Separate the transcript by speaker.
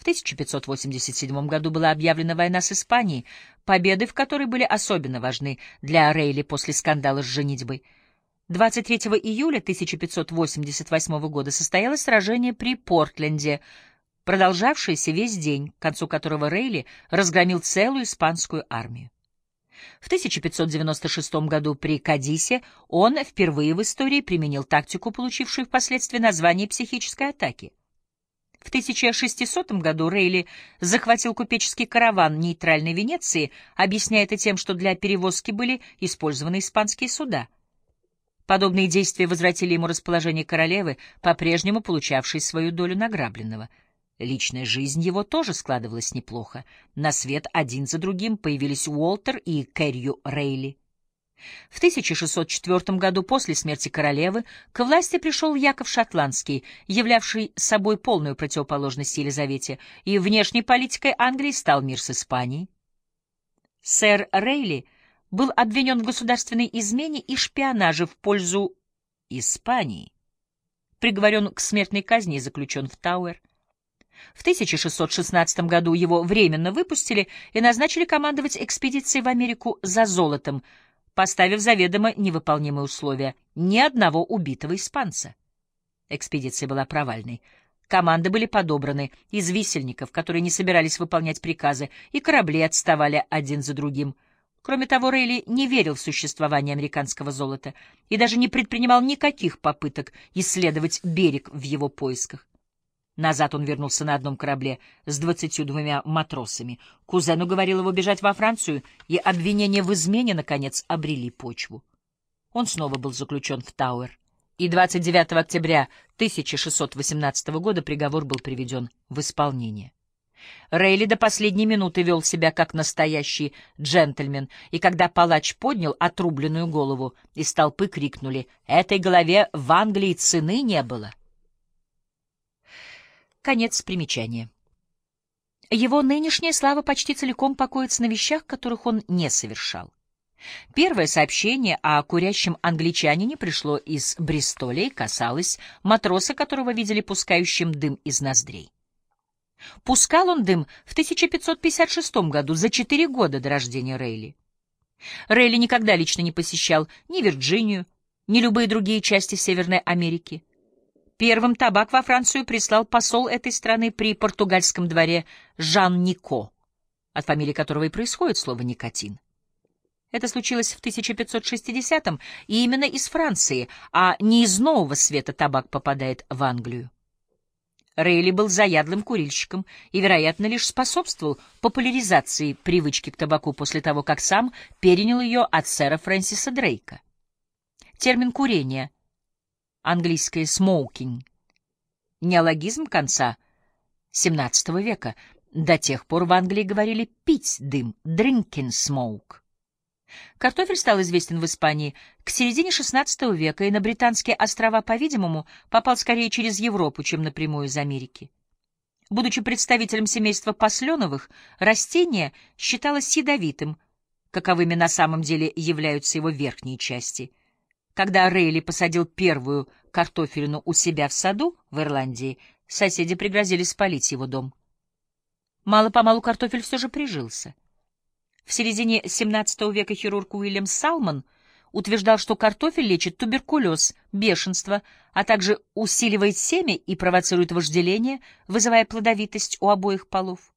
Speaker 1: В 1587 году была объявлена война с Испанией, победы в которой были особенно важны для Рейли после скандала с женитьбой. 23 июля 1588 года состоялось сражение при Портленде, продолжавшееся весь день, к концу которого Рейли разгромил целую испанскую армию. В 1596 году при Кадисе он впервые в истории применил тактику, получившую впоследствии название психической атаки. В 1600 году Рейли захватил купеческий караван нейтральной Венеции, объясняя это тем, что для перевозки были использованы испанские суда. Подобные действия возвратили ему расположение королевы, по-прежнему получавшей свою долю награбленного — Личная жизнь его тоже складывалась неплохо. На свет один за другим появились Уолтер и Кэррию Рейли. В 1604 году после смерти королевы к власти пришел Яков Шотландский, являвший собой полную противоположность Елизавете, и внешней политикой Англии стал мир с Испанией. Сэр Рейли был обвинен в государственной измене и шпионаже в пользу Испании, приговорен к смертной казни и заключен в Тауэр. В 1616 году его временно выпустили и назначили командовать экспедицией в Америку за золотом, поставив заведомо невыполнимые условия — ни одного убитого испанца. Экспедиция была провальной. Команды были подобраны из висельников, которые не собирались выполнять приказы, и корабли отставали один за другим. Кроме того, Рейли не верил в существование американского золота и даже не предпринимал никаких попыток исследовать берег в его поисках. Назад он вернулся на одном корабле с двадцатью двумя матросами. Кузен уговорил его бежать во Францию, и обвинения в измене, наконец, обрели почву. Он снова был заключен в Тауэр, и 29 октября 1618 года приговор был приведен в исполнение. Рейли до последней минуты вел себя как настоящий джентльмен, и когда палач поднял отрубленную голову, из толпы крикнули «Этой голове в Англии цены не было!» Конец примечания. Его нынешняя слава почти целиком покоится на вещах, которых он не совершал. Первое сообщение о курящем англичанине пришло из Бристоля и касалось матроса, которого видели пускающим дым из ноздрей. Пускал он дым в 1556 году, за четыре года до рождения Рейли. Рейли никогда лично не посещал ни Вирджинию, ни любые другие части Северной Америки. Первым табак во Францию прислал посол этой страны при португальском дворе Жан Нико, от фамилии которого и происходит слово «никотин». Это случилось в 1560-м, и именно из Франции, а не из Нового Света табак попадает в Англию. Рейли был заядлым курильщиком и, вероятно, лишь способствовал популяризации привычки к табаку после того, как сам перенял ее от сэра Фрэнсиса Дрейка. Термин «курение» — английское «smoking», неологизм конца XVII века. До тех пор в Англии говорили «пить дым», «drinking smoke». Картофель стал известен в Испании к середине XVI века и на Британские острова, по-видимому, попал скорее через Европу, чем напрямую из Америки. Будучи представителем семейства посленовых, растение считалось ядовитым, каковыми на самом деле являются его верхние части — когда Рейли посадил первую картофелину у себя в саду в Ирландии, соседи пригрозили спалить его дом. Мало-помалу картофель все же прижился. В середине XVII века хирург Уильям Салман утверждал, что картофель лечит туберкулез, бешенство, а также усиливает семя и провоцирует вожделение, вызывая плодовитость у обоих полов.